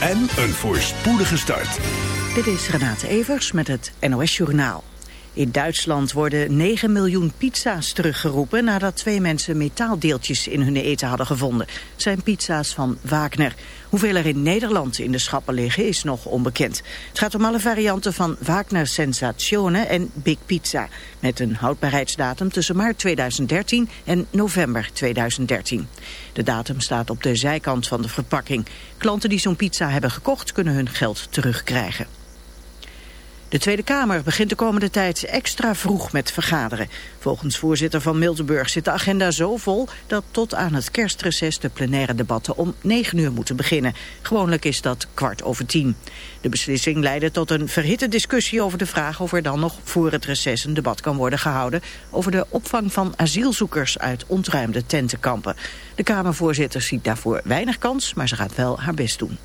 en een voorspoedige start. Dit is Renate Evers met het NOS Journaal. In Duitsland worden 9 miljoen pizza's teruggeroepen nadat twee mensen metaaldeeltjes in hun eten hadden gevonden. Het zijn pizza's van Wagner. Hoeveel er in Nederland in de schappen liggen is nog onbekend. Het gaat om alle varianten van Wagner Sensazione en Big Pizza. Met een houdbaarheidsdatum tussen maart 2013 en november 2013. De datum staat op de zijkant van de verpakking. Klanten die zo'n pizza hebben gekocht kunnen hun geld terugkrijgen. De Tweede Kamer begint de komende tijd extra vroeg met vergaderen. Volgens voorzitter van Miltenburg zit de agenda zo vol... dat tot aan het kerstreces de plenaire debatten om 9 uur moeten beginnen. Gewoonlijk is dat kwart over tien. De beslissing leidde tot een verhitte discussie over de vraag... of er dan nog voor het reces een debat kan worden gehouden... over de opvang van asielzoekers uit ontruimde tentenkampen. De Kamervoorzitter ziet daarvoor weinig kans, maar ze gaat wel haar best doen.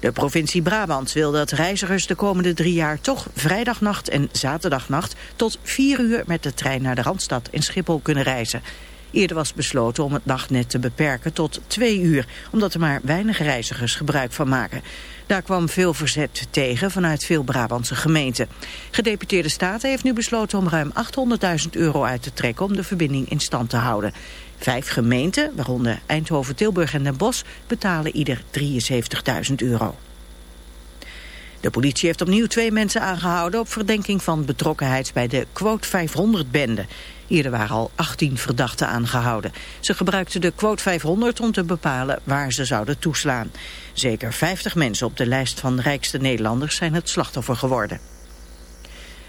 De provincie Brabant wil dat reizigers de komende drie jaar toch vrijdagnacht en zaterdagnacht tot vier uur met de trein naar de Randstad in Schiphol kunnen reizen. Eerder was besloten om het nachtnet te beperken tot twee uur, omdat er maar weinig reizigers gebruik van maken. Daar kwam veel verzet tegen vanuit veel Brabantse gemeenten. Gedeputeerde Staten heeft nu besloten om ruim 800.000 euro uit te trekken om de verbinding in stand te houden. Vijf gemeenten, waaronder Eindhoven, Tilburg en Den Bosch, betalen ieder 73.000 euro. De politie heeft opnieuw twee mensen aangehouden op verdenking van betrokkenheid bij de Quote 500-bende. Eerder waren al 18 verdachten aangehouden. Ze gebruikten de Quote 500 om te bepalen waar ze zouden toeslaan. Zeker 50 mensen op de lijst van rijkste Nederlanders zijn het slachtoffer geworden.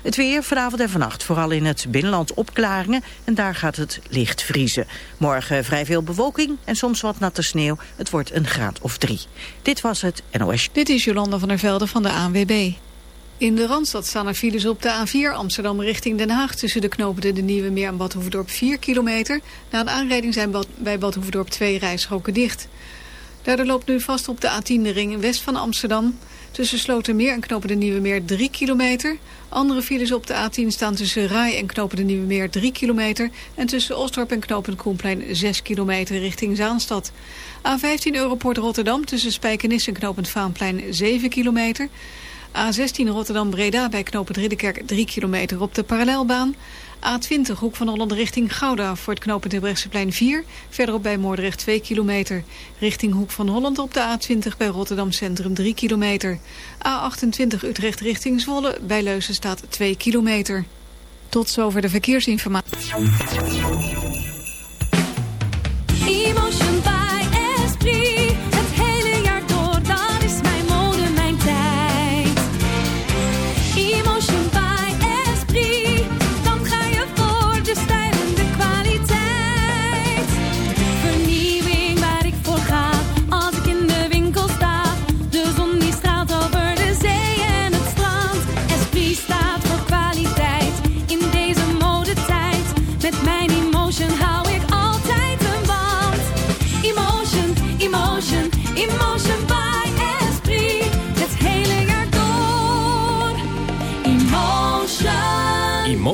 Het weer vanavond en vannacht, vooral in het binnenland opklaringen en daar gaat het licht vriezen. Morgen vrij veel bewolking en soms wat natte sneeuw. Het wordt een graad of drie. Dit was het NOS. Dit is Jolanda van der Velde van de ANWB. In de Randstad staan er files op de A4 Amsterdam richting Den Haag... tussen de knopen de Nieuwe Meer en Bad 4 kilometer. Na een aanrijding zijn bij Bad Hoevedorp twee rijstroken dicht. Daardoor loopt nu vast op de A10 de ring west van Amsterdam... Tussen Slotermeer en Knopen de Nieuwe Meer 3 kilometer. Andere files op de A10 staan tussen Rai en Knopen de Nieuwe Meer 3 kilometer. En tussen Osdorp en Knopen Koenplein 6 kilometer richting Zaanstad. A15 Europort Rotterdam tussen Spijkenis en Knopend Vaanplein 7 kilometer. A16 Rotterdam-Breda bij Knopend Ridderkerk 3 kilometer op de parallelbaan. A20 Hoek van Holland richting Gouda voor het knooppunt Brechtseplein 4. Verderop bij Moordrecht 2 kilometer. Richting Hoek van Holland op de A20 bij Rotterdam Centrum 3 kilometer. A28 Utrecht richting Zwolle bij Leusen staat 2 kilometer. Tot zover de verkeersinformatie.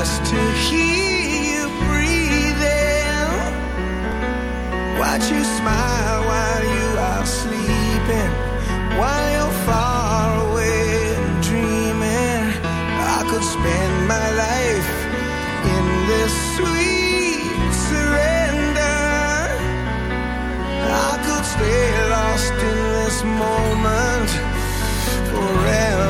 just to hear you breathing. Watch you smile while you are sleeping, while you're far away dreaming. I could spend my life in this sweet surrender. I could stay lost in this moment forever.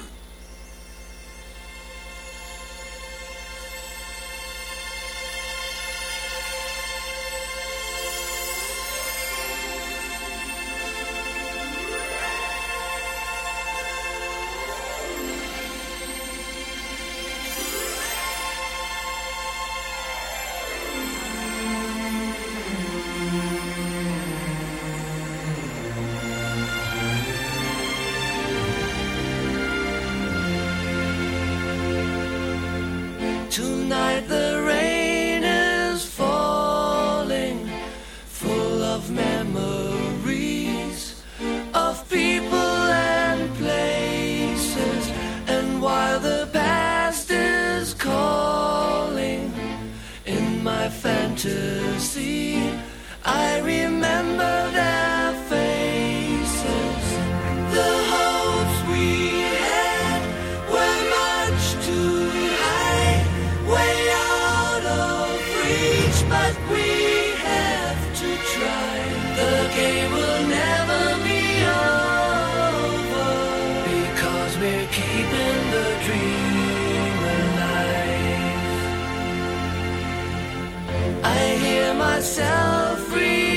I hear myself recalling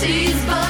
sees, by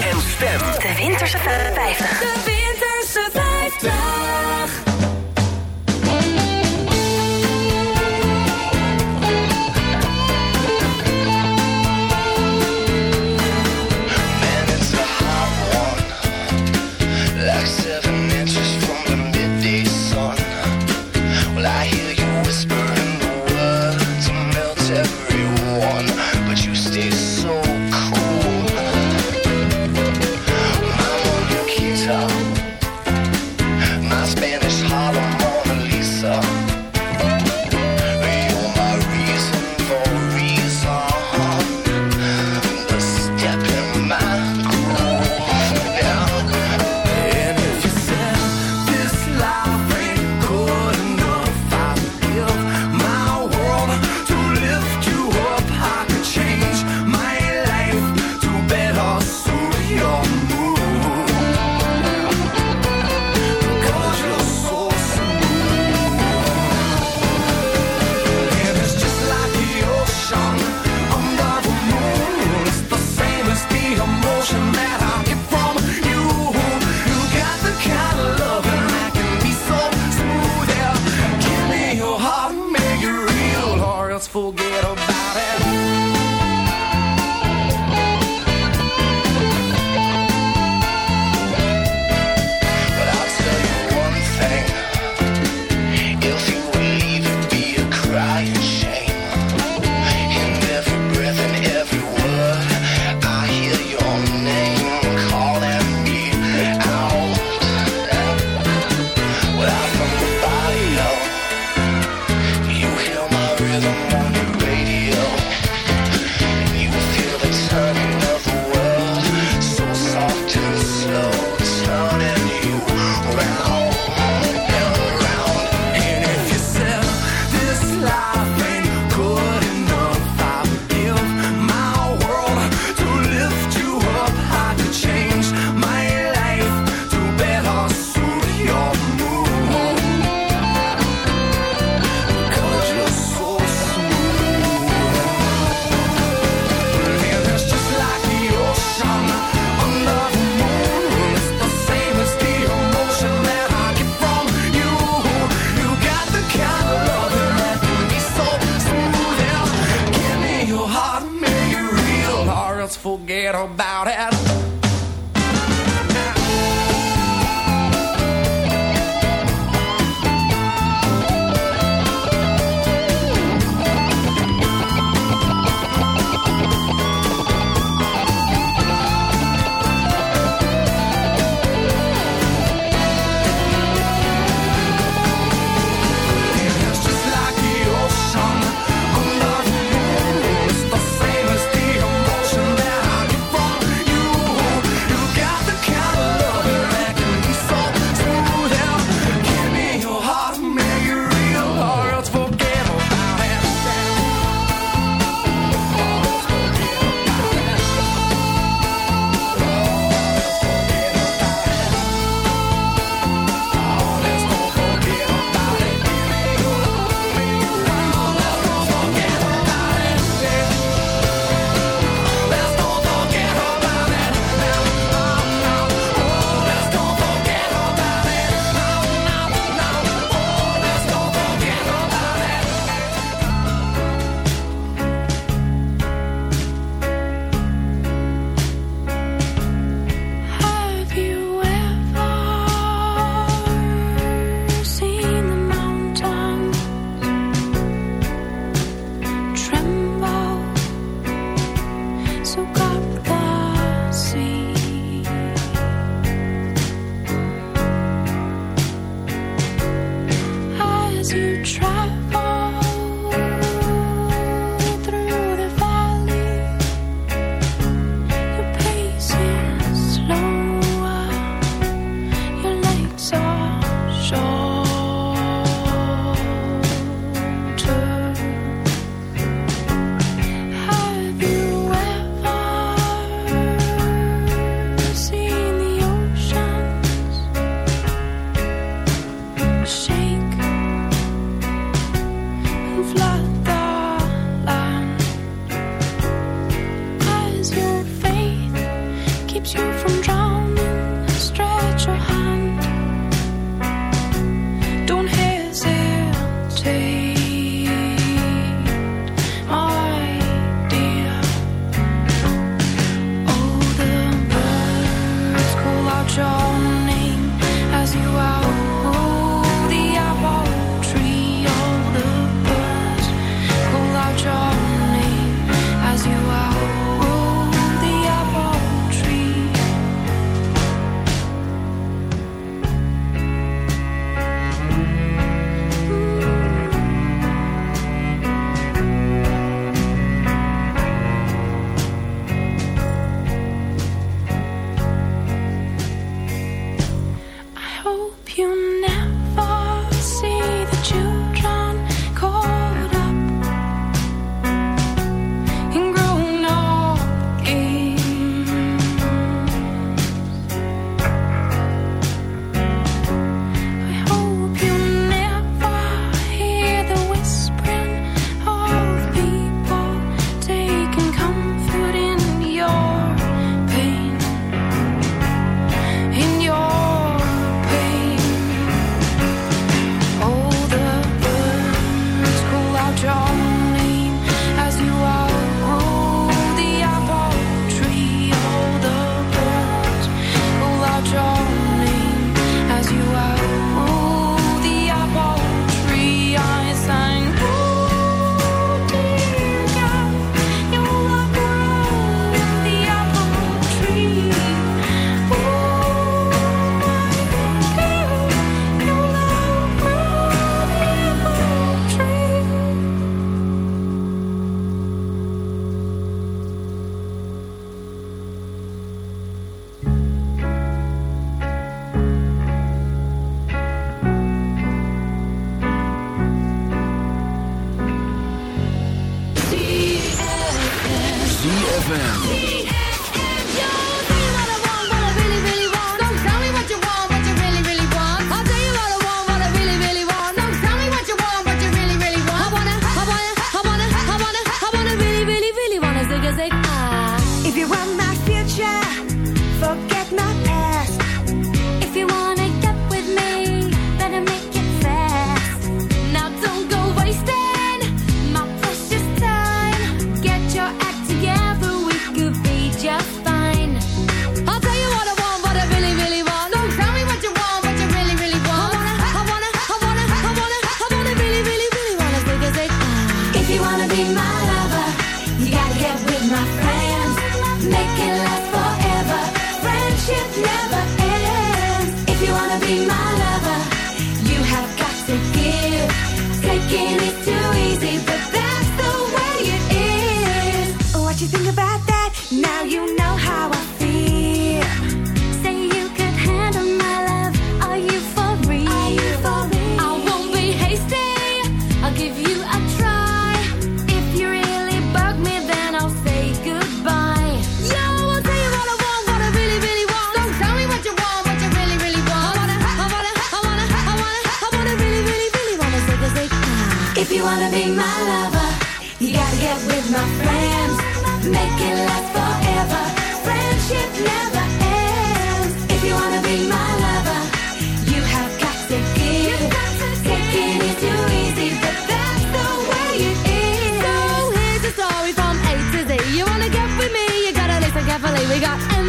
en stem. De Winterse 50.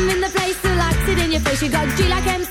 in the place, so likes it in your face. You got G like MC.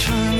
trying